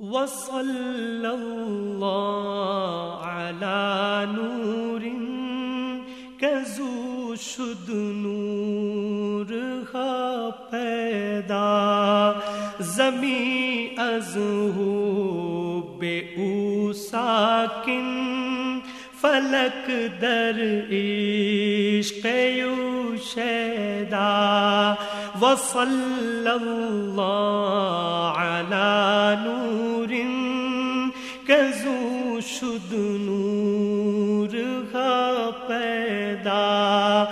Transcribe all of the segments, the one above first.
وصلى الله على نور كزو شد نور خا پیدا. زمین از ہو بے او ساکن فلک در عشق یو شیدا وصل اللہ علی نور کزو شد نور کا پیدا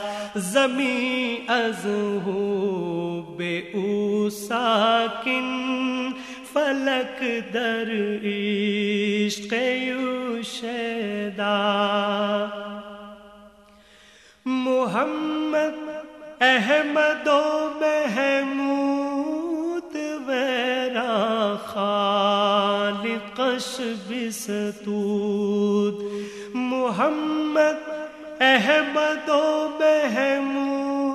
زمین از ہو بے او ساکن فلک در عشق یو محمد احمد و محمود ویرا خالقش بستود محمد احمد و محمود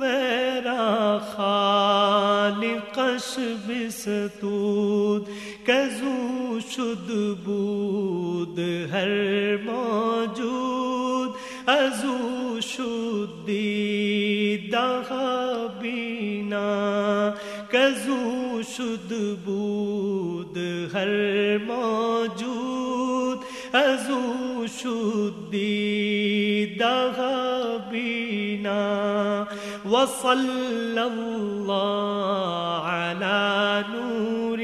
ویرا خالقش بستود کزو شد بود هر موجود، ازو شدی دغا بینا، کزو شد بود هر موجود، ازو شدی دغا بینا۔ وصل الله على نور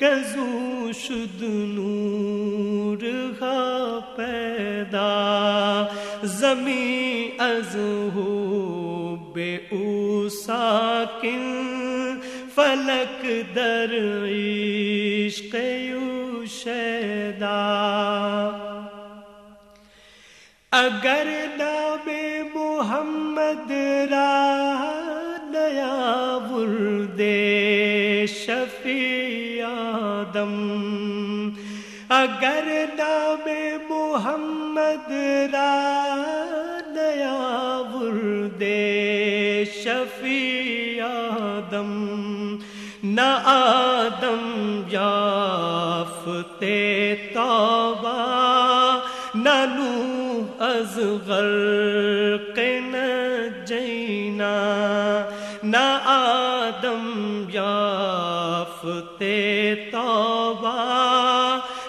کزو شد نور کا پیدا. زمین از ہو بے او ساکن فلک در عشق یو شیدا اگر نام ورد شفیع آدم۔ اگر نام محمد را نیا ورد شفیع آدم، نہ آدم یافتے توبہ، نہ نوح از غرق نہ یافتے توبہ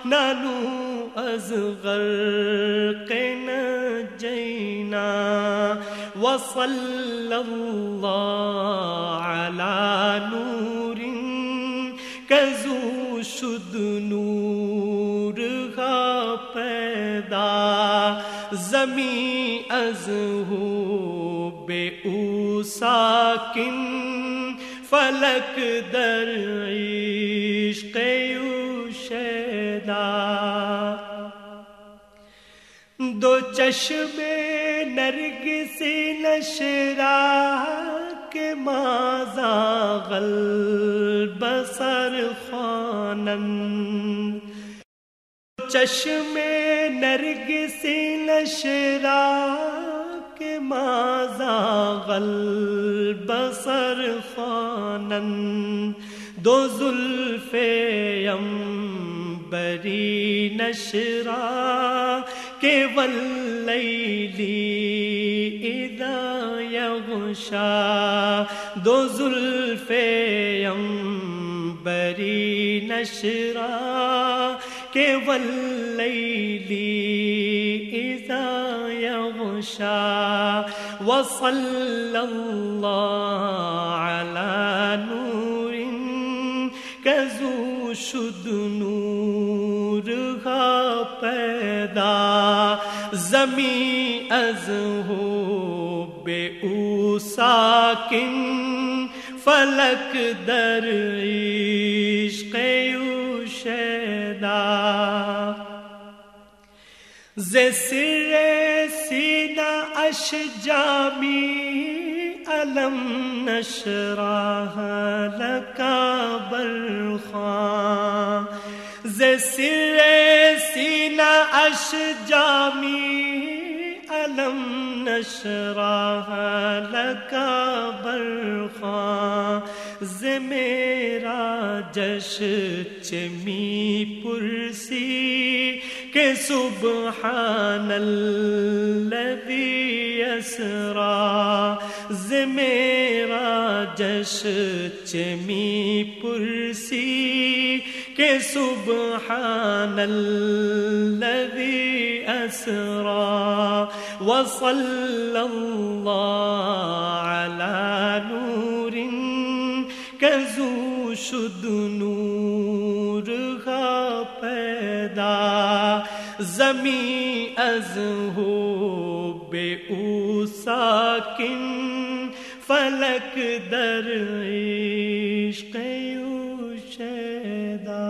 نہ نوح از غرق نجینا وصل اللہ علی نور کزو شد نور کا پیدا، زمین از ہو بے او ساکن فلک در عشق شیدا دو چشم نرگ سے نشرا کے مازا غل بسر خانن چشم نرگ سے نشرا کے مازا غل بسر خانن دو زلف یم بری نشرا کے ولیلی اذا یغشا دو زلف یم بری نشرا کے ولیلی اذا یغشا وصل اللہ علی نور کزو شد نور کا پیدا زمین از ہو بے او ساکن فلک در عشق یو زسر سینہ اش جامی علم نشراح لکا برخان زسر سینہ اش جامی علم نشراح لکا برخان ز میرا جش چمی پرسی کہ سبحان الذي اسرا ز میرا جش چمی پرسی، کہ سبحان الذي اسرا وصلى الله على نور شد نور کا پیدا زمین از ہو بے او ساکن فلک در عشق شیدا